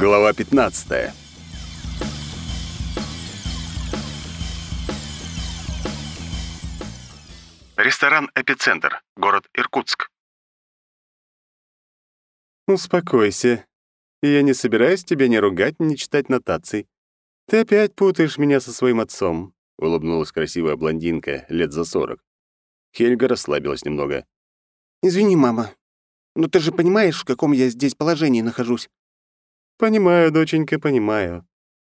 Глава 15. Ресторан «Эпицентр», город Иркутск. «Успокойся. Я не собираюсь тебя ни ругать, ни читать нотаций. Ты опять путаешь меня со своим отцом», — улыбнулась красивая блондинка лет за сорок. Хельга расслабилась немного. «Извини, мама, но ты же понимаешь, в каком я здесь положении нахожусь?» «Понимаю, доченька, понимаю.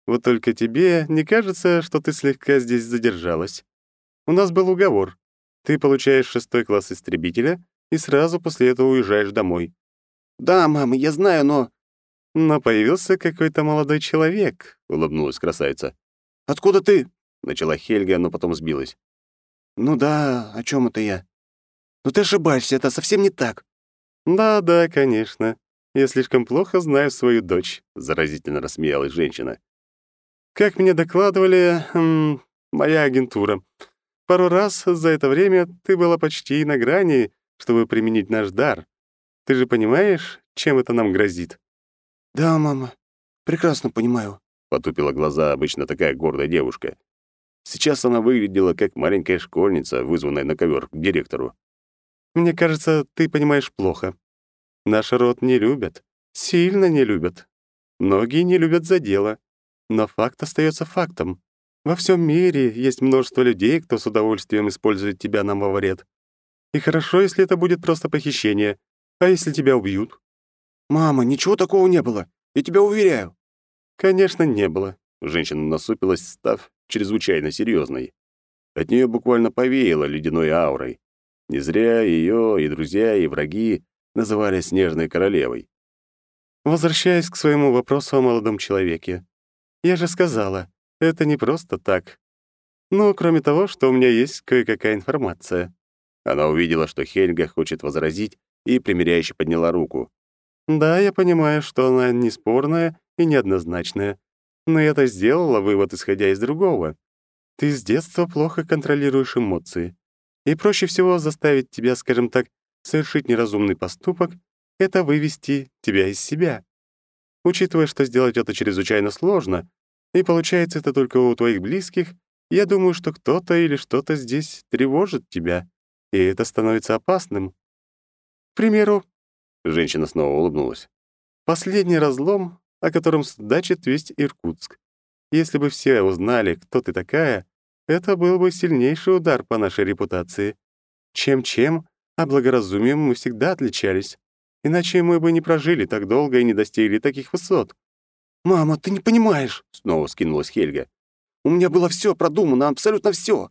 Вот только тебе не кажется, что ты слегка здесь задержалась? У нас был уговор. Ты получаешь шестой класс истребителя и сразу после этого уезжаешь домой. «Да, мама, я знаю, но...» «Но появился какой-то молодой человек», — улыбнулась красавица. «Откуда ты?» — начала Хельга, но потом сбилась. «Ну да, о чем это я? Но ты ошибаешься, это совсем не так». «Да-да, конечно. Я слишком плохо знаю свою дочь», — заразительно рассмеялась женщина. «Как мне докладывали, м, моя агентура, пару раз за это время ты была почти на грани, чтобы применить наш дар. Ты же понимаешь, чем это нам грозит?» «Да, мама, прекрасно понимаю», — потупила глаза обычно такая гордая девушка. Сейчас она выглядела как маленькая школьница, вызванная на ковер к директору. «Мне кажется, ты понимаешь плохо. Наш род не любят, сильно не любят. Многие не любят за дело. Но факт остается фактом. Во всем мире есть множество людей, кто с удовольствием использует тебя нам во вред. И хорошо, если это будет просто похищение. А если тебя убьют? «Мама, ничего такого не было. Я тебя уверяю». «Конечно, не было». Женщина насупилась, став чрезвычайно серьезной. От нее буквально повеяло ледяной аурой. Не зря ее и друзья, и враги называли Снежной Королевой. Возвращаясь к своему вопросу о молодом человеке. Я же сказала, это не просто так. Ну, кроме того, что у меня есть кое-какая информация. Она увидела, что Хельга хочет возразить, и примиряюще подняла руку. Да, я понимаю, что она не спорная и неоднозначная, но я-то сделала вывод, исходя из другого. Ты с детства плохо контролируешь эмоции, и проще всего заставить тебя, скажем так, совершить неразумный поступок — это вывести тебя из себя. Учитывая, что сделать это чрезвычайно сложно, и получается это только у твоих близких, я думаю, что кто-то или что-то здесь тревожит тебя, и это становится опасным. К примеру, женщина снова улыбнулась. Последний разлом, о котором судачит весь Иркутск. Если бы все узнали, кто ты такая, это был бы сильнейший удар по нашей репутации. Чем-чем, а благоразумием мы всегда отличались. Иначе мы бы не прожили так долго и не достигли таких высот. «Мама, ты не понимаешь!» — снова скинулась Хельга. «У меня было все продумано, абсолютно все.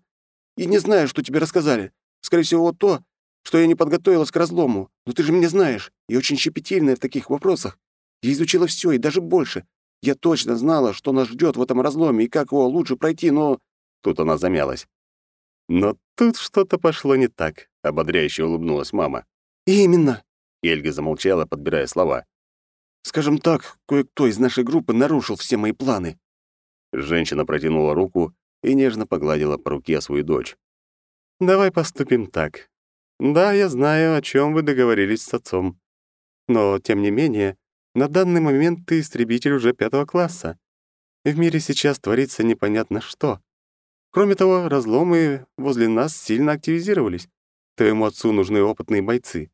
И не знаю, что тебе рассказали. Скорее всего, то, что я не подготовилась к разлому. Но ты же меня знаешь, и очень щепетильная в таких вопросах. Я изучила все и даже больше. Я точно знала, что нас ждет в этом разломе и как его лучше пройти, но...» Тут она замялась. «Но тут что-то пошло не так», — ободряюще улыбнулась мама. «Именно!» — Эльга замолчала, подбирая слова. «Скажем так, кое-кто из нашей группы нарушил все мои планы». Женщина протянула руку и нежно погладила по руке свою дочь. «Давай поступим так. Да, я знаю, о чем вы договорились с отцом. Но, тем не менее, на данный момент ты истребитель уже пятого класса. В мире сейчас творится непонятно что. Кроме того, разломы возле нас сильно активизировались. Твоему отцу нужны опытные бойцы.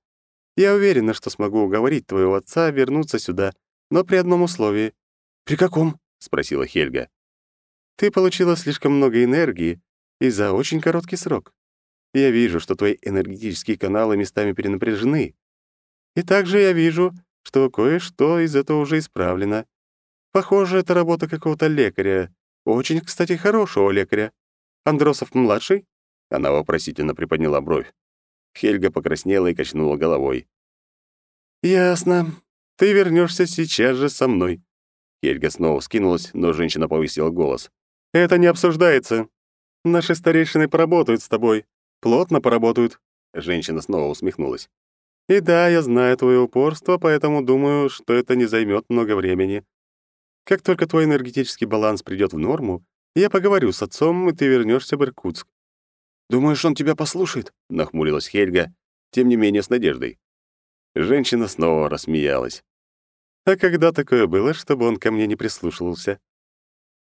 Я уверена, что смогу уговорить твоего отца вернуться сюда, но при одном условии». «При каком?» — спросила Хельга. «Ты получила слишком много энергии и за очень короткий срок. Я вижу, что твои энергетические каналы местами перенапряжены. И также я вижу, что кое-что из этого уже исправлено. Похоже, это работа какого-то лекаря. Очень, кстати, хорошего лекаря. Андросов-младший?» Она вопросительно приподняла бровь. Хельга покраснела и качнула головой. «Ясно. Ты вернешься сейчас же со мной». Хельга снова скинулась, но женщина повысила голос. «Это не обсуждается. Наши старейшины поработают с тобой. Плотно поработают». Женщина снова усмехнулась. «И да, я знаю твое упорство, поэтому думаю, что это не займет много времени. Как только твой энергетический баланс придет в норму, я поговорю с отцом, и ты вернешься в Иркутск. «Думаешь, он тебя послушает?» — нахмурилась Хельга, тем не менее с надеждой. Женщина снова рассмеялась. А когда такое было, чтобы он ко мне не прислушивался?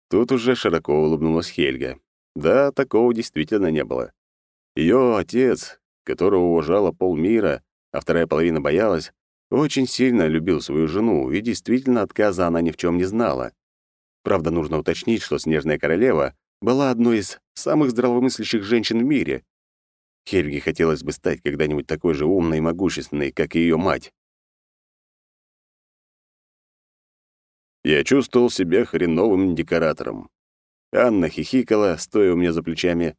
Тут уже широко улыбнулась Хельга. Да, такого действительно не было. Ее отец, которого уважала полмира, а вторая половина боялась, очень сильно любил свою жену, и действительно отказа она ни в чем не знала. Правда, нужно уточнить, что Снежная Королева была одной из самых здравомыслящих женщин в мире. Хельге хотелось бы стать когда-нибудь такой же умной и могущественной, как и ее мать. Я чувствовал себя хреновым декоратором. Анна хихикала, стоя у меня за плечами,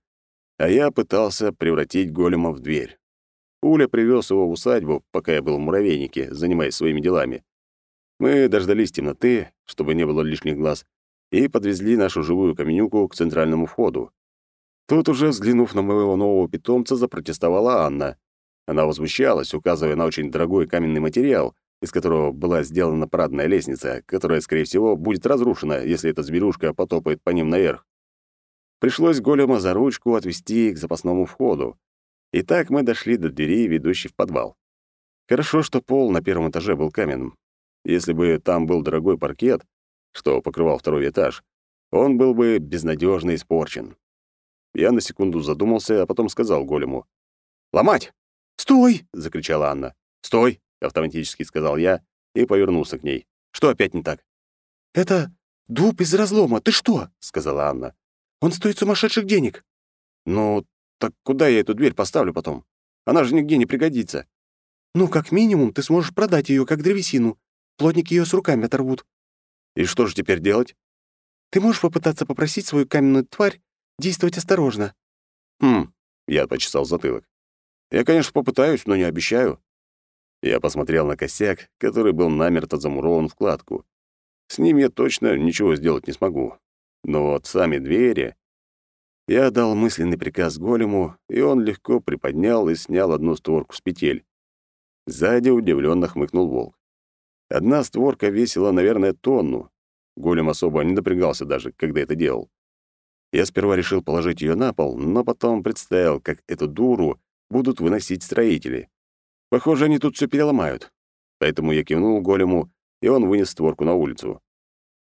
а я пытался превратить голема в дверь. Уля привез его в усадьбу, пока я был в муравейнике, занимаясь своими делами. Мы дождались темноты, чтобы не было лишних глаз, и подвезли нашу живую каменюку к центральному входу. Тут уже, взглянув на моего нового питомца, запротестовала Анна. Она возмущалась, указывая на очень дорогой каменный материал, из которого была сделана парадная лестница, которая, скорее всего, будет разрушена, если эта зверюшка потопает по ним наверх. Пришлось голема за ручку отвести к запасному входу. И так мы дошли до двери, ведущей в подвал. Хорошо, что пол на первом этаже был каменным. Если бы там был дорогой паркет, что покрывал второй этаж, он был бы безнадежно испорчен. Я на секунду задумался, а потом сказал голему. «Ломать!» «Стой!» — закричала Анна. «Стой!» — автоматически сказал я и повернулся к ней. «Что опять не так?» «Это дуб из разлома. Ты что?» — сказала Анна. «Он стоит сумасшедших денег». «Ну, так куда я эту дверь поставлю потом? Она же нигде не пригодится». «Ну, как минимум, ты сможешь продать ее как древесину. Плотники ее с руками оторвут». «И что же теперь делать?» «Ты можешь попытаться попросить свою каменную тварь действовать осторожно». «Хм», — я почесал затылок. «Я, конечно, попытаюсь, но не обещаю». Я посмотрел на косяк, который был намерто замурован в кладку. С ним я точно ничего сделать не смогу. Но вот сами двери... Я дал мысленный приказ голему, и он легко приподнял и снял одну створку с петель. Сзади удивленно хмыкнул волк. Одна створка весила, наверное, тонну. Голем особо не напрягался даже, когда это делал. Я сперва решил положить ее на пол, но потом представил, как эту дуру будут выносить строители. Похоже, они тут все переломают. Поэтому я кивнул голему, и он вынес створку на улицу.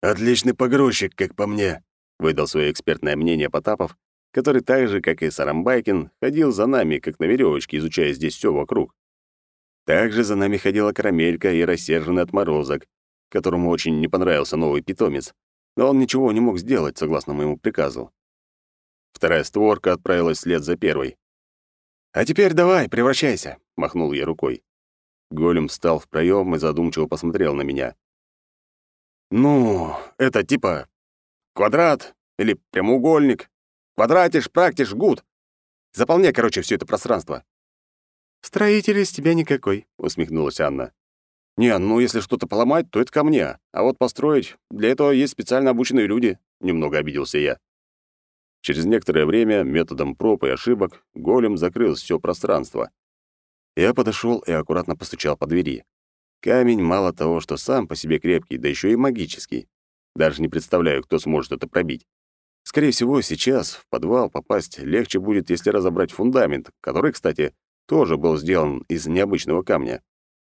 «Отличный погрузчик, как по мне», — выдал свое экспертное мнение Потапов, который так же, как и Сарамбайкин, ходил за нами, как на веревочке, изучая здесь все вокруг. Также за нами ходила карамелька и рассерженный отморозок, которому очень не понравился новый питомец, но он ничего не мог сделать, согласно моему приказу. Вторая створка отправилась вслед за первой. «А теперь давай, превращайся», — махнул я рукой. Голем встал в проем и задумчиво посмотрел на меня. «Ну, это типа квадрат или прямоугольник. Квадратиш, практиш, гуд. Заполняй, короче, все это пространство». «Строитель из тебя никакой», — усмехнулась Анна. «Не, ну если что-то поломать, то это ко мне. А вот построить, для этого есть специально обученные люди», — немного обиделся я. Через некоторое время методом проб и ошибок голем закрыл все пространство. Я подошел и аккуратно постучал по двери. Камень мало того, что сам по себе крепкий, да еще и магический. Даже не представляю, кто сможет это пробить. Скорее всего, сейчас в подвал попасть легче будет, если разобрать фундамент, который, кстати, тоже был сделан из необычного камня.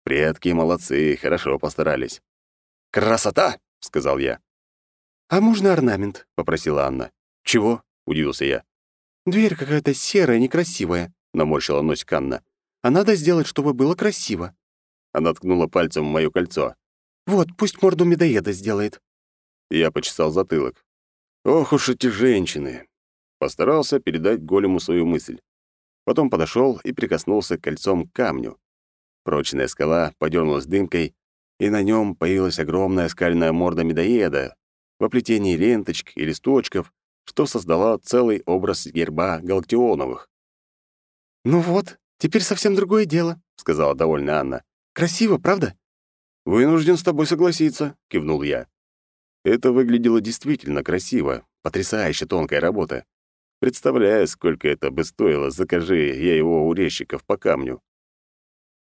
Предки молодцы, хорошо постарались. «Красота!» — сказал я. «А можно орнамент?» — попросила Анна. «Чего?» — удивился я. «Дверь какая-то серая, некрасивая», — наморщила носик Анна. «А надо сделать, чтобы было красиво». Она ткнула пальцем в моё кольцо. «Вот, пусть морду медоеда сделает». Я почесал затылок. «Ох уж эти женщины!» Постарался передать голему свою мысль. Потом подошел и прикоснулся кольцом к камню. Прочная скала подернулась дымкой, и на нем появилась огромная скальная морда медоеда в оплетении ленточек и листочков, что создала целый образ герба Галактионовых. «Ну вот, теперь совсем другое дело», — сказала довольная Анна. «Красиво, правда?» «Вынужден с тобой согласиться», — кивнул я. Это выглядело действительно красиво, потрясающе тонкая работа. Представляю, сколько это бы стоило, закажи я его у резчиков по камню.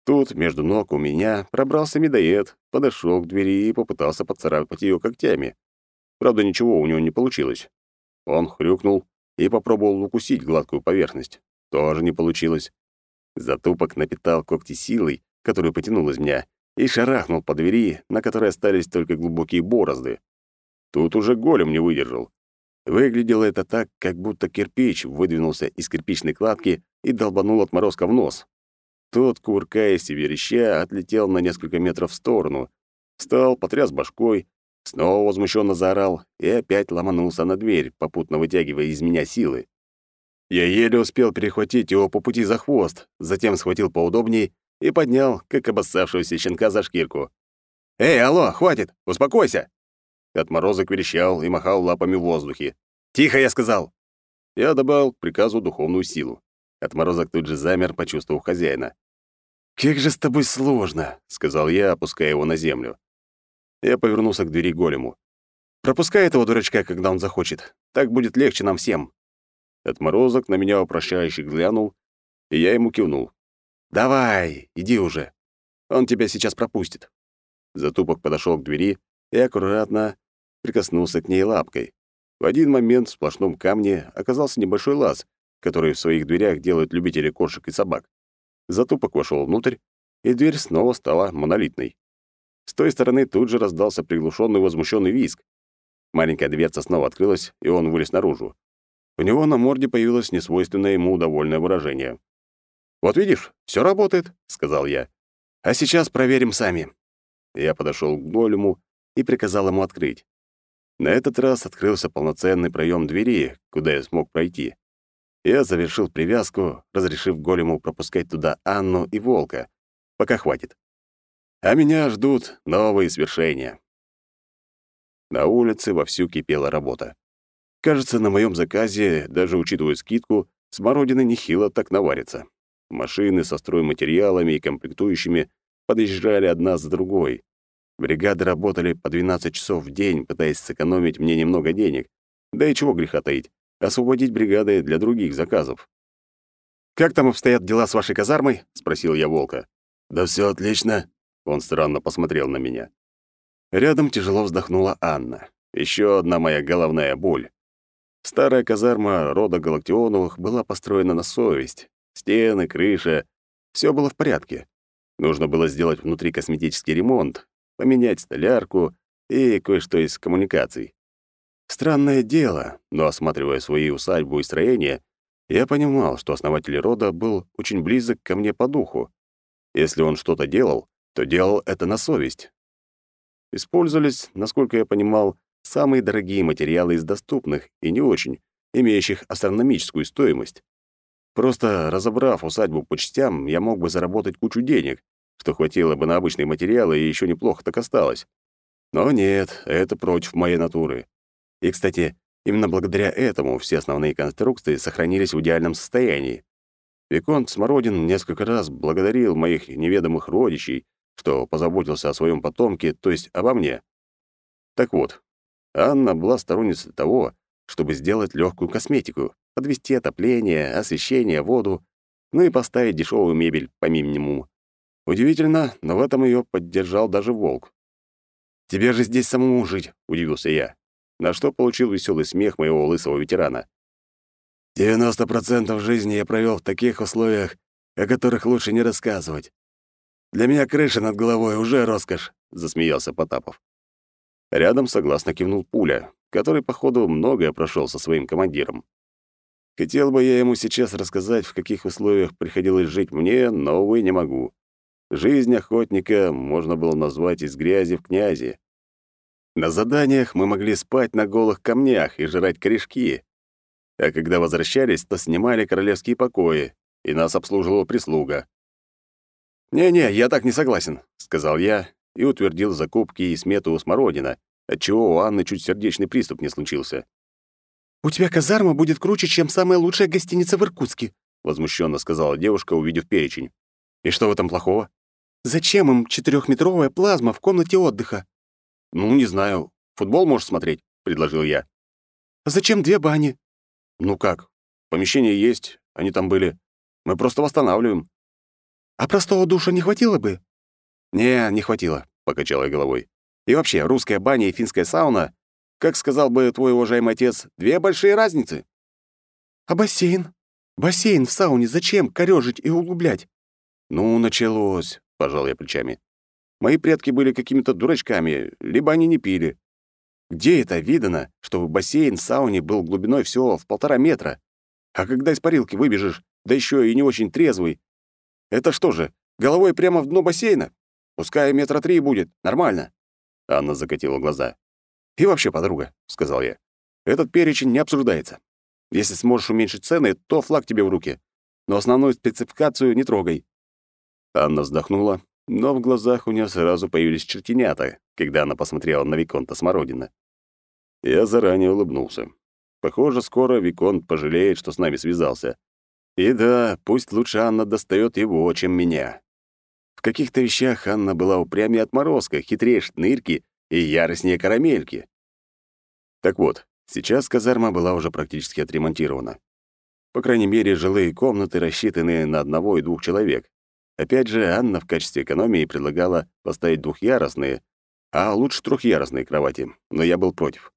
Тут между ног у меня пробрался медоед, подошел к двери и попытался поцарапать ее когтями. Правда, ничего у него не получилось. Он хрюкнул и попробовал укусить гладкую поверхность. Тоже не получилось. Затупок напитал когти силой, которую потянул из меня, и шарахнул по двери, на которой остались только глубокие борозды. Тут уже голем не выдержал. Выглядело это так, как будто кирпич выдвинулся из кирпичной кладки и долбанул отморозка в нос. Тот, кувыркаясь и вереща, отлетел на несколько метров в сторону, встал, потряс башкой, снова возмущенно заорал и опять ломанулся на дверь, попутно вытягивая из меня силы. Я еле успел перехватить его по пути за хвост, затем схватил поудобнее и поднял, как обоссавшегося щенка за шкирку. «Эй, алло, хватит! Успокойся!» Отморозок верещал и махал лапами в воздухе. «Тихо, я сказал!» Я добавил к приказу духовную силу. Отморозок тут же замер, почувствовав хозяина. «Как же с тобой сложно!» — сказал я, опуская его на землю. Я повернулся к двери голему. «Пропускай этого дурачка, когда он захочет. Так будет легче нам всем». Отморозок на меня упрощающе глянул, и я ему кивнул. «Давай, иди уже. Он тебя сейчас пропустит». Затупок подошел к двери и аккуратно прикоснулся к ней лапкой. В один момент в сплошном камне оказался небольшой лаз, который в своих дверях делают любители кошек и собак. Затупок вошел внутрь, и дверь снова стала монолитной. С той стороны тут же раздался приглушенный возмущенный визг. Маленькая дверца снова открылась, и он вылез наружу. У него на морде появилось несвойственное ему довольное выражение. «Вот видишь, все работает», — сказал я. «А сейчас проверим сами». Я подошел к голему и приказал ему открыть. На этот раз открылся полноценный проем двери, куда я смог пройти. Я завершил привязку, разрешив голему пропускать туда Анну и Волка. Пока хватит. А меня ждут новые свершения. На улице вовсю кипела работа. Кажется, на моем заказе, даже учитывая скидку, смородина нехило так наварится. Машины со стройматериалами и комплектующими подъезжали одна за другой. Бригады работали по 12 часов в день, пытаясь сэкономить мне немного денег. Да и чего греха таить, освободить бригады для других заказов. «Как там обстоят дела с вашей казармой?» — спросил я Волка. «Да все отлично», — он странно посмотрел на меня. Рядом тяжело вздохнула Анна. Еще одна моя головная боль. Старая казарма рода Галактионовых была построена на совесть. Стены, крыша — все было в порядке. Нужно было сделать внутри косметический ремонт, поменять столярку и кое-что из коммуникаций. Странное дело, но осматривая свои усадьбу и строения, я понимал, что основатель рода был очень близок ко мне по духу. Если он что-то делал, то делал это на совесть. Использовались, насколько я понимал, самые дорогие материалы из доступных и не очень, имеющих астрономическую стоимость. Просто разобрав усадьбу по частям, я мог бы заработать кучу денег, что хватило бы на обычные материалы и еще неплохо так осталось. Но нет, это против моей натуры. И, кстати, именно благодаря этому все основные конструкции сохранились в идеальном состоянии. Виконт Смородин несколько раз благодарил моих неведомых родичей, что позаботился о своем потомке, то есть обо мне. Так вот, Анна была сторонницей того, чтобы сделать легкую косметику, подвести отопление, освещение, воду, ну и поставить дешевую мебель по минимуму. Удивительно, но в этом ее поддержал даже волк. «Тебе же здесь самому жить», — удивился я на что получил веселый смех моего лысого ветерана. «Девяносто процентов жизни я провел в таких условиях, о которых лучше не рассказывать. Для меня крыша над головой уже роскошь», — засмеялся Потапов. Рядом согласно кивнул Пуля, который, походу, многое прошел со своим командиром. Хотел бы я ему сейчас рассказать, в каких условиях приходилось жить мне, но, увы, не могу. Жизнь охотника можно было назвать из грязи в князи. На заданиях мы могли спать на голых камнях и жрать корешки. А когда возвращались, то снимали королевские покои, и нас обслуживала прислуга. «Не-не, я так не согласен», — сказал я и утвердил закупки и смету у Смородина, отчего у Анны чуть сердечный приступ не случился. «У тебя казарма будет круче, чем самая лучшая гостиница в Иркутске», — возмущенно сказала девушка, увидев перечень. «И что в этом плохого?» «Зачем им четырехметровая плазма в комнате отдыха?» «Ну, не знаю. Футбол можешь смотреть?» — предложил я. «А зачем две бани?» «Ну как? Помещения есть, они там были. Мы просто восстанавливаем». «А простого душа не хватило бы?» «Не, не хватило», — покачал я головой. «И вообще, русская баня и финская сауна, как сказал бы твой уважаемый отец, две большие разницы». «А бассейн? Бассейн в сауне зачем корёжить и углублять?» «Ну, началось», — пожал я плечами. Мои предки были какими-то дурачками, либо они не пили. Где это видано, чтобы бассейн в сауне был глубиной всего в полтора метра? А когда из парилки выбежишь, да еще и не очень трезвый, это что же, головой прямо в дно бассейна? Пускай метра три будет, нормально. Анна закатила глаза. «И вообще, подруга», — сказал я, — «этот перечень не обсуждается. Если сможешь уменьшить цены, то флаг тебе в руки. Но основную спецификацию не трогай». Анна вздохнула, но в глазах у нее сразу появились чертенята, когда она посмотрела на Виконта Смородина. Я заранее улыбнулся. Похоже, скоро Виконт пожалеет, что с нами связался. И да, пусть лучше Анна достает его, чем меня. В каких-то вещах Анна была упрямее отморозка, хитрее шнырки и яростнее карамельки. Так вот, сейчас казарма была уже практически отремонтирована. По крайней мере, жилые комнаты рассчитаны на одного и двух человек. Опять же, Анна в качестве экономии предлагала поставить двухъярусные, а лучше трехъярусные кровати, но я был против.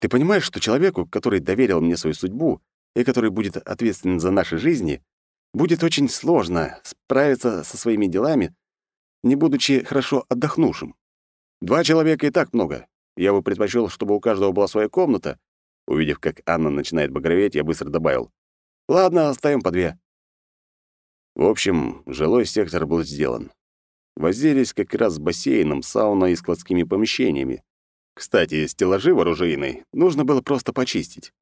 Ты понимаешь, что человеку, который доверил мне свою судьбу и который будет ответственен за наши жизни, будет очень сложно справиться со своими делами, не будучи хорошо отдохнувшим. Два человека и так много. Я бы предпочел, чтобы у каждого была своя комната. Увидев, как Анна начинает багроветь, я быстро добавил. Ладно, оставим по две. В общем, жилой сектор был сделан. Возились как раз с бассейном, сауной и складскими помещениями. Кстати, стеллажи вооружейной нужно было просто почистить.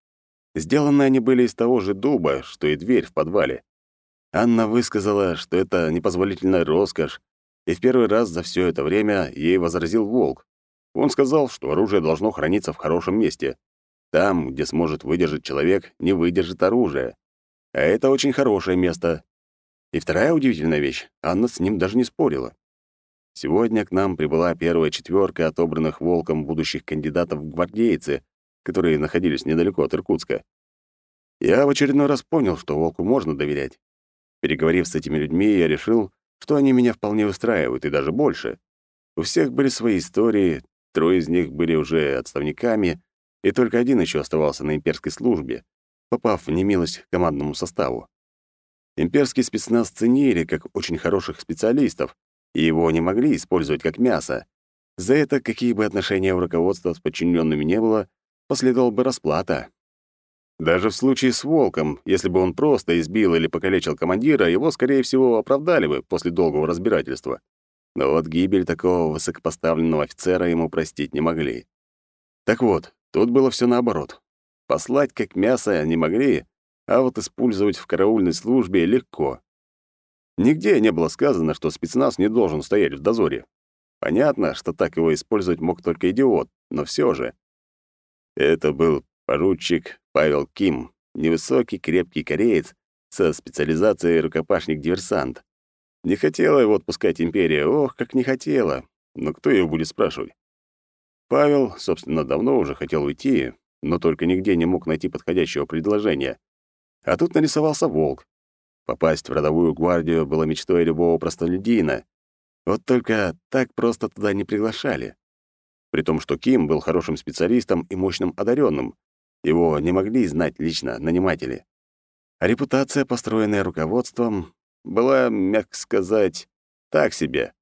Сделаны они были из того же дуба, что и дверь в подвале. Анна высказала, что это непозволительная роскошь, и в первый раз за все это время ей возразил волк. Он сказал, что оружие должно храниться в хорошем месте. Там, где сможет выдержать человек, не выдержит оружие. А это очень хорошее место. И вторая удивительная вещь — Анна с ним даже не спорила. Сегодня к нам прибыла первая четверка отобранных волком будущих кандидатов в гвардейцы, которые находились недалеко от Иркутска. Я в очередной раз понял, что волку можно доверять. Переговорив с этими людьми, я решил, что они меня вполне устраивают, и даже больше. У всех были свои истории, трое из них были уже отставниками, и только один еще оставался на имперской службе, попав в немилость командному составу. Имперский спецназ ценили как очень хороших специалистов, и его не могли использовать как мясо. За это, какие бы отношения у руководства с подчиненными не было, последовала бы расплата. Даже в случае с Волком, если бы он просто избил или покалечил командира, его, скорее всего, оправдали бы после долгого разбирательства. Но вот гибель такого высокопоставленного офицера ему простить не могли. Так вот, тут было все наоборот. Послать как мясо не могли, а вот использовать в караульной службе легко. Нигде не было сказано, что спецназ не должен стоять в дозоре. Понятно, что так его использовать мог только идиот, но все же. Это был поручик Павел Ким, невысокий, крепкий кореец со специализацией рукопашник-диверсант. Не хотела его отпускать империя, ох, как не хотела. Но кто ее будет спрашивать? Павел, собственно, давно уже хотел уйти, но только нигде не мог найти подходящего предложения. А тут нарисовался волк. Попасть в родовую гвардию было мечтой любого простолюдина. Вот только так просто туда не приглашали. При том, что Ким был хорошим специалистом и мощным одаренным, его не могли знать лично наниматели. А репутация, построенная руководством, была, мягко сказать, так себе.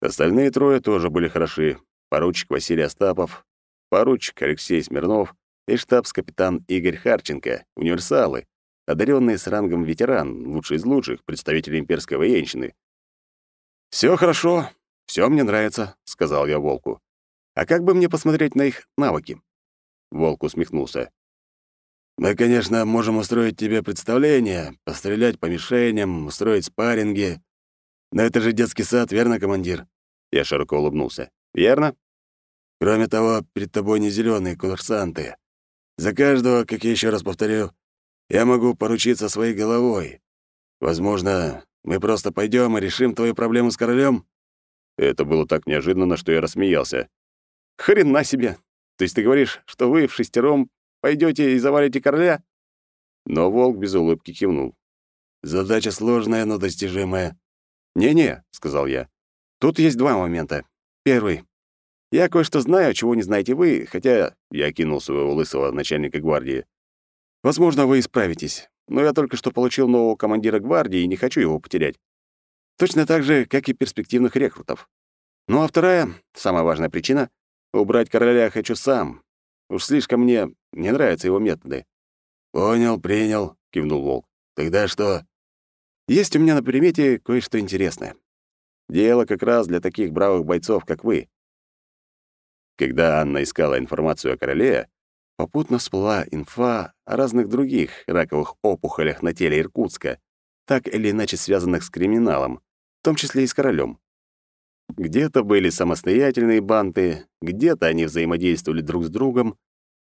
Остальные трое тоже были хороши. Поручик Василий Остапов, поручик Алексей Смирнов и штабс-капитан Игорь Харченко, универсалы, одаренные с рангом ветеран, лучший из лучших, представителей имперской военщины. Все хорошо, все мне нравится», — сказал я Волку. «А как бы мне посмотреть на их навыки?» Волк усмехнулся. «Мы, конечно, можем устроить тебе представление, пострелять по мишеням, устроить спарринги. Но это же детский сад, верно, командир?» Я широко улыбнулся. «Верно?» «Кроме того, перед тобой не зеленые курсанты. За каждого, как я еще раз повторю, я могу поручиться своей головой. Возможно, мы просто пойдем и решим твою проблему с королем. Это было так неожиданно, что я рассмеялся. «Хрена себе! То есть ты говоришь, что вы в шестером пойдете и завалите короля?» Но волк без улыбки кивнул. «Задача сложная, но достижимая». «Не-не», — сказал я. «Тут есть два момента. Первый. Я кое-что знаю, чего не знаете вы, хотя я кинул своего лысого начальника гвардии. Возможно, вы исправитесь, но я только что получил нового командира гвардии и не хочу его потерять. Точно так же, как и перспективных рекрутов. Ну а вторая, самая важная причина — убрать короля хочу сам. Уж слишком мне не нравятся его методы. «Понял, принял», — кивнул Волк. «Тогда что?» «Есть у меня на примете кое-что интересное. Дело как раз для таких бравых бойцов, как вы». Когда Анна искала информацию о короле, попутно всплыла инфа о разных других раковых опухолях на теле Иркутска, так или иначе связанных с криминалом, в том числе и с королем. Где-то были самостоятельные банды, где-то они взаимодействовали друг с другом,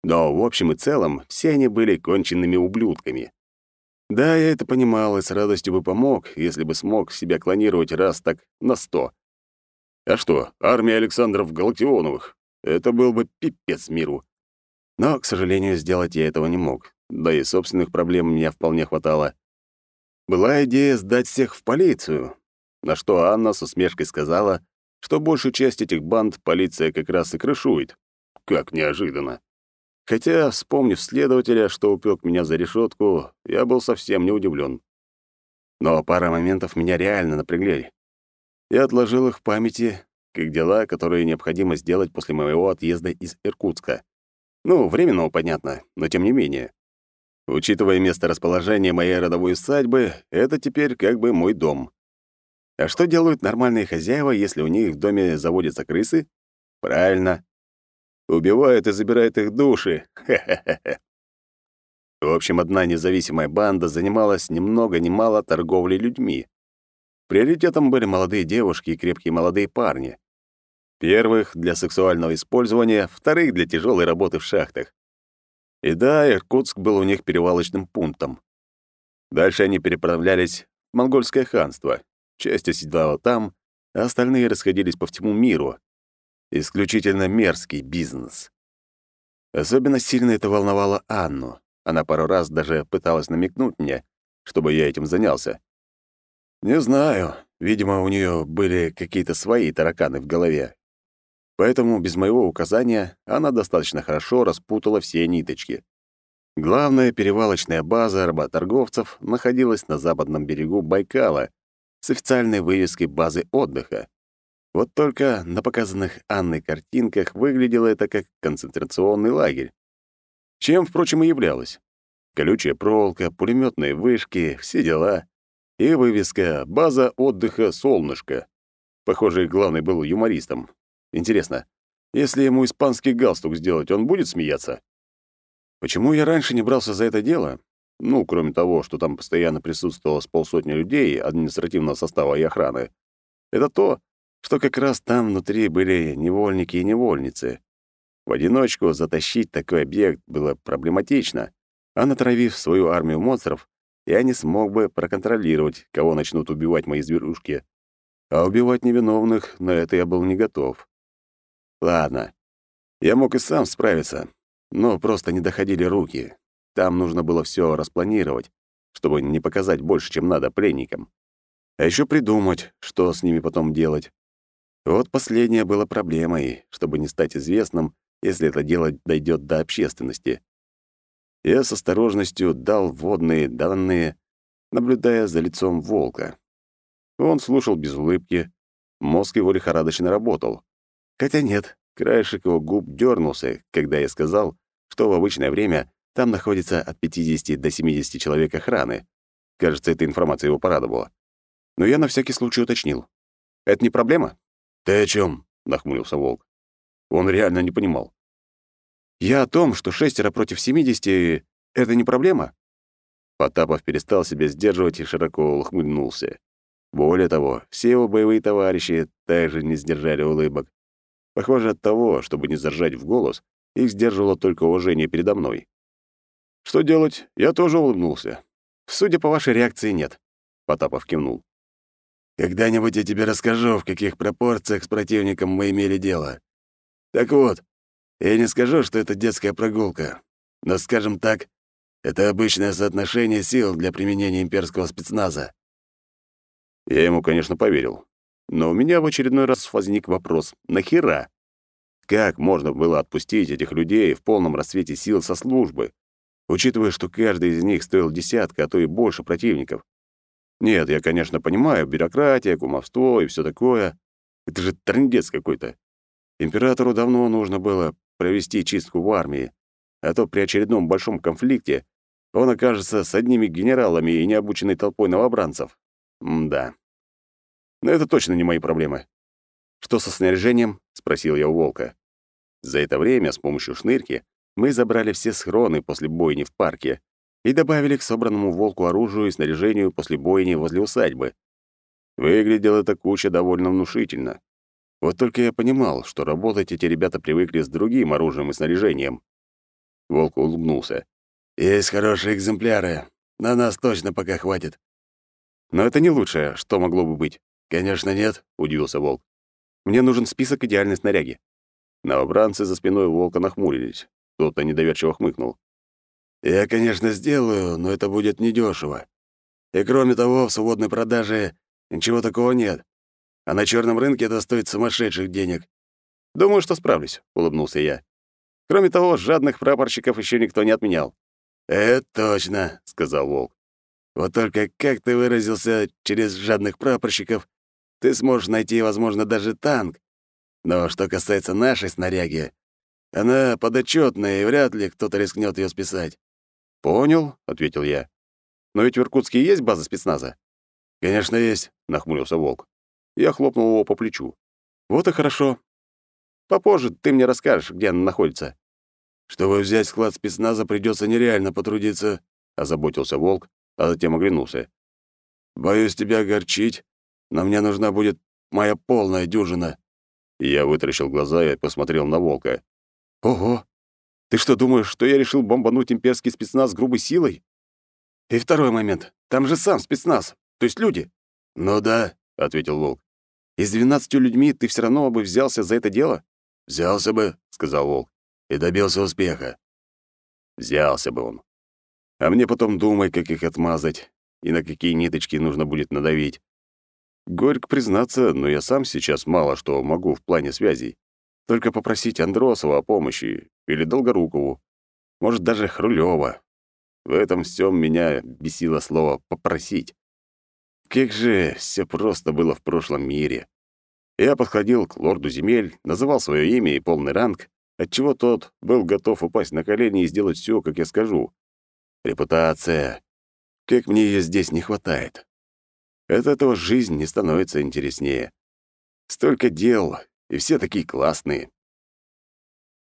но в общем и целом все они были конченными ублюдками. Да, я это понимал и с радостью бы помог, если бы смог себя клонировать раз так на сто. А что, армия Александров Галактионовых — это был бы пипец миру. Но, к сожалению, сделать я этого не мог, да и собственных проблем меня вполне хватало. Была идея сдать всех в полицию, на что Анна с усмешкой сказала, что большую часть этих банд полиция как раз и крышует. Как неожиданно. Хотя, вспомнив следователя, что упек меня за решетку, я был совсем не удивлен. Но пара моментов меня реально напрягли. Я отложил их в памяти, как дела, которые необходимо сделать после моего отъезда из Иркутска. Ну, временного, понятно, но тем не менее. Учитывая место расположения моей родовой усадьбы, это теперь как бы мой дом. А что делают нормальные хозяева, если у них в доме заводятся крысы? Правильно, Убивают и забирают их души. Хе-хе-хе. В общем, одна независимая банда занималась ни много ни мало торговлей людьми. Приоритетом были молодые девушки и крепкие молодые парни. Первых — для сексуального использования, вторых — для тяжелой работы в шахтах. И да, Иркутск был у них перевалочным пунктом. Дальше они переправлялись в монгольское ханство. Часть оседала там, а остальные расходились по всему миру, Исключительно мерзкий бизнес. Особенно сильно это волновало Анну. Она пару раз даже пыталась намекнуть мне, чтобы я этим занялся. Не знаю, видимо, у нее были какие-то свои тараканы в голове. Поэтому без моего указания она достаточно хорошо распутала все ниточки. Главная перевалочная база работорговцев находилась на западном берегу Байкала с официальной вывеской базы отдыха. Вот только на показанных Анной картинках выглядело это как концентрационный лагерь. Чем, впрочем, и являлось. Колючая проволока, пулеметные вышки, все дела. И вывеска «База отдыха «Солнышко». Похоже, главный был юмористом. Интересно, если ему испанский галстук сделать, он будет смеяться? Почему я раньше не брался за это дело? Ну, кроме того, что там постоянно присутствовало с полсотни людей административного состава и охраны. Это то, что как раз там внутри были невольники и невольницы. В одиночку затащить такой объект было проблематично, а натравив свою армию монстров, я не смог бы проконтролировать, кого начнут убивать мои зверушки. А убивать невиновных, на это я был не готов. Ладно, я мог и сам справиться, но просто не доходили руки. Там нужно было все распланировать, чтобы не показать больше, чем надо пленникам. А еще придумать, что с ними потом делать. Вот последнее было проблемой, чтобы не стать известным, если это дело дойдет до общественности. Я с осторожностью дал вводные данные, наблюдая за лицом волка. Он слушал без улыбки, мозг его лихорадочно работал. Хотя нет, краешек его губ дернулся, когда я сказал, что в обычное время там находится от 50 до 70 человек охраны. Кажется, эта информация его порадовала. Но я на всякий случай уточнил. «Это не проблема?» «Ты о чем? нахмурился Волк. Он реально не понимал. «Я о том, что шестеро против семидесяти — это не проблема?» Потапов перестал себя сдерживать и широко улыбнулся. Более того, все его боевые товарищи также не сдержали улыбок. Похоже, от того, чтобы не заржать в голос, их сдерживало только уважение передо мной. «Что делать?» Я тоже улыбнулся. «Судя по вашей реакции, нет», — Потапов кивнул. Когда-нибудь я тебе расскажу, в каких пропорциях с противником мы имели дело. Так вот, я не скажу, что это детская прогулка, но, скажем так, это обычное соотношение сил для применения имперского спецназа. Я ему, конечно, поверил. Но у меня в очередной раз возник вопрос «Нахера?» Как можно было отпустить этих людей в полном расцвете сил со службы, учитывая, что каждый из них стоил десятка, а то и больше противников? Нет, я, конечно, понимаю, бюрократия, кумовство и все такое. Это же трындец какой-то. Императору давно нужно было провести чистку в армии, а то при очередном большом конфликте он окажется с одними генералами и необученной толпой новобранцев. М-да. Но это точно не мои проблемы. «Что со снаряжением?» — спросил я у Волка. За это время с помощью шнырки мы забрали все схроны после бойни в парке и добавили к собранному Волку оружию и снаряжению после бойни возле усадьбы. Выглядела эта куча довольно внушительно. Вот только я понимал, что работать эти ребята привыкли с другим оружием и снаряжением. Волк улыбнулся. «Есть хорошие экземпляры. На нас точно пока хватит». «Но это не лучшее, что могло бы быть». «Конечно нет», — удивился Волк. «Мне нужен список идеальной снаряги». Новобранцы за спиной Волка нахмурились. Кто-то недоверчиво хмыкнул. «Я, конечно, сделаю, но это будет недешево. И кроме того, в свободной продаже ничего такого нет. А на черном рынке это стоит сумасшедших денег. «Думаю, что справлюсь», — улыбнулся я. «Кроме того, жадных прапорщиков еще никто не отменял». «Это точно», — сказал Волк. «Вот только как ты выразился через жадных прапорщиков, ты сможешь найти, возможно, даже танк. Но что касается нашей снаряги, она подотчетная, и вряд ли кто-то рискнет ее списать». «Понял», — ответил я. «Но ведь в Иркутске есть база спецназа?» «Конечно, есть», — нахмурился Волк. Я хлопнул его по плечу. «Вот и хорошо. Попозже ты мне расскажешь, где она находится». «Чтобы взять склад спецназа, придется нереально потрудиться», — озаботился Волк, а затем оглянулся. «Боюсь тебя огорчить, но мне нужна будет моя полная дюжина». Я вытаращил глаза и посмотрел на Волка. «Ого! Ты что, думаешь, что я решил бомбануть имперский спецназ грубой силой?» «И второй момент. Там же сам спецназ, то есть люди». «Ну да», — ответил Волк. И с двенадцатью людьми ты все равно бы взялся за это дело? Взялся бы, сказал Волк, и добился успеха. Взялся бы он. А мне потом думай, как их отмазать и на какие ниточки нужно будет надавить. Горько признаться, но я сам сейчас мало что могу в плане связей. Только попросить Андросова о помощи или Долгорукову, может, даже Хрулева. В этом всем меня бесило слово «попросить». Как же все просто было в прошлом мире. Я подходил к лорду земель, называл свое имя и полный ранг, отчего тот был готов упасть на колени и сделать все, как я скажу. Репутация. Как мне ее здесь не хватает. От этого жизнь не становится интереснее. Столько дел, и все такие классные.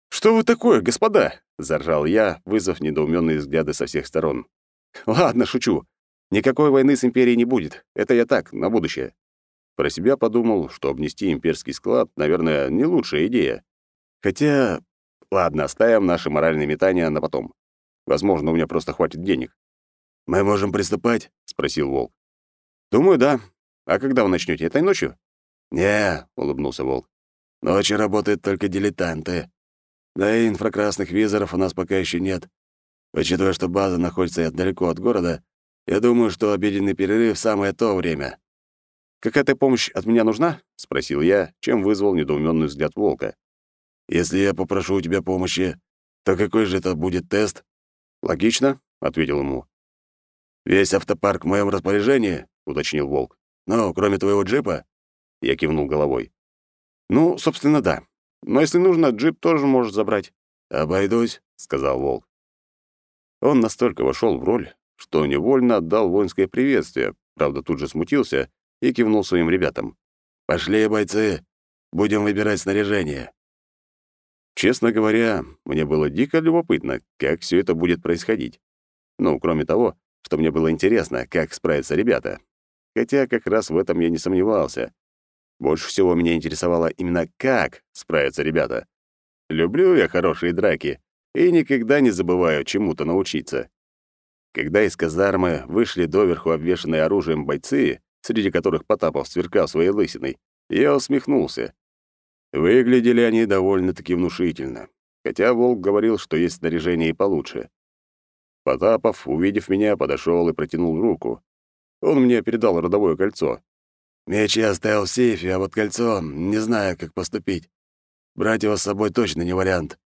«Что вы такое, господа?» — заржал я, вызвав недоуменные взгляды со всех сторон. «Ладно, шучу. Никакой войны с империей не будет. Это я так, на будущее. Про себя подумал, что обнести имперский склад, наверное, не лучшая идея. Хотя, ладно, оставим наши моральные метания на потом. Возможно, у меня просто хватит денег. «Мы можем приступать?» — спросил Волк. «Думаю, да. А когда вы начнете? Этой ночью?» «Не», — улыбнулся Волк. «Ночью работают только дилетанты. Да и инфракрасных визоров у нас пока еще нет. Учитывая, что база находится далеко от города, я думаю, что обеденный перерыв — самое то время». «Какая-то помощь от меня нужна?» — спросил я, чем вызвал недоуменный взгляд волка. «Если я попрошу у тебя помощи, то какой же это будет тест?» «Логично», — ответил ему. «Весь автопарк в моем распоряжении?» — уточнил волк. «Ну, кроме твоего джипа?» Я кивнул головой. «Ну, собственно, да. Но если нужно, джип тоже можешь забрать». «Обойдусь», — сказал волк. Он настолько вошел в роль, что невольно отдал воинское приветствие, правда, тут же смутился и кивнул своим ребятам. «Пошли, бойцы, будем выбирать снаряжение». Честно говоря, мне было дико любопытно, как все это будет происходить. Ну, кроме того, что мне было интересно, как справятся ребята. Хотя как раз в этом я не сомневался. Больше всего меня интересовало именно как справятся ребята. Люблю я хорошие драки и никогда не забываю чему-то научиться. Когда из казармы вышли доверху обвешанные оружием бойцы, среди которых Потапов сверкал своей лысиной, я усмехнулся. Выглядели они довольно-таки внушительно, хотя Волк говорил, что есть снаряжение и получше. Потапов, увидев меня, подошел и протянул руку. Он мне передал родовое кольцо. «Меч я оставил в сейфе, а вот кольцо не знаю, как поступить. Брать его с собой точно не вариант».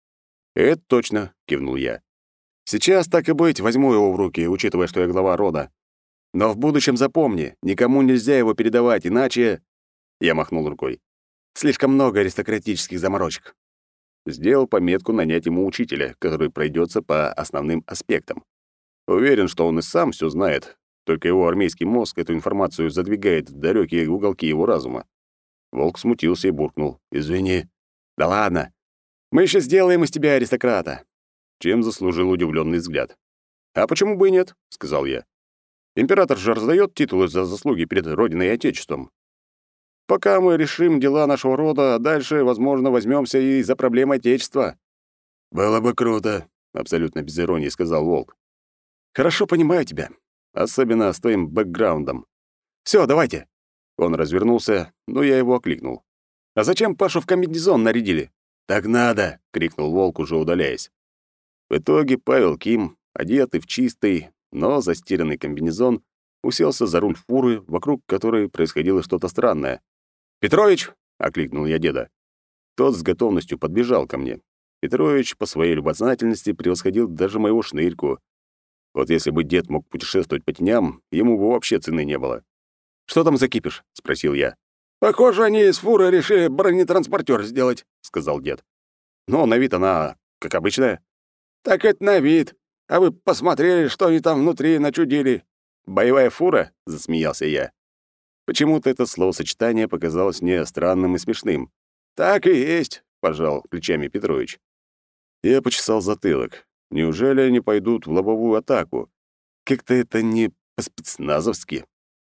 «Это точно», — кивнул я. Сейчас, так и быть, возьму его в руки, учитывая, что я глава рода. Но в будущем запомни, никому нельзя его передавать, иначе...» Я махнул рукой. «Слишком много аристократических заморочек». Сделал пометку нанять ему учителя, который пройдется по основным аспектам. Уверен, что он и сам все знает, только его армейский мозг эту информацию задвигает в далекие уголки его разума. Волк смутился и буркнул. «Извини». «Да ладно. Мы еще сделаем из тебя аристократа». Чем заслужил удивленный взгляд. «А почему бы и нет?» — сказал я. «Император же раздает титулы за заслуги перед Родиной и Отечеством. Пока мы решим дела нашего рода, а дальше, возможно, возьмемся и за проблемы Отечества». «Было бы круто», — абсолютно без иронии сказал Волк. «Хорошо понимаю тебя особенно с твоим бэкграундом. Все, давайте!» Он развернулся, но я его окликнул. «А зачем Пашу в комбинезон нарядили?» «Так надо!» — крикнул волк, уже удаляясь. В итоге Павел Ким, одетый в чистый, но застиранный комбинезон, уселся за руль фуры, вокруг которой происходило что-то странное. «Петрович!» — окликнул я деда. Тот с готовностью подбежал ко мне. Петрович по своей любознательности превосходил даже моего шнырьку, вот если бы дед мог путешествовать по теням, ему бы вообще цены не было. «Что там закипишь?» — спросил я. «Похоже, они из фуры решили бронетранспортер сделать», — сказал дед. «Но на вид она как обычная». «Так это на вид. А вы посмотрели, что они там внутри начудили?» «Боевая фура?» — засмеялся я. Почему-то это словосочетание показалось мне странным и смешным. «Так и есть», — пожал плечами Петрович. Я почесал затылок. Неужели они пойдут в лобовую атаку? Как-то это не по-спецназовски.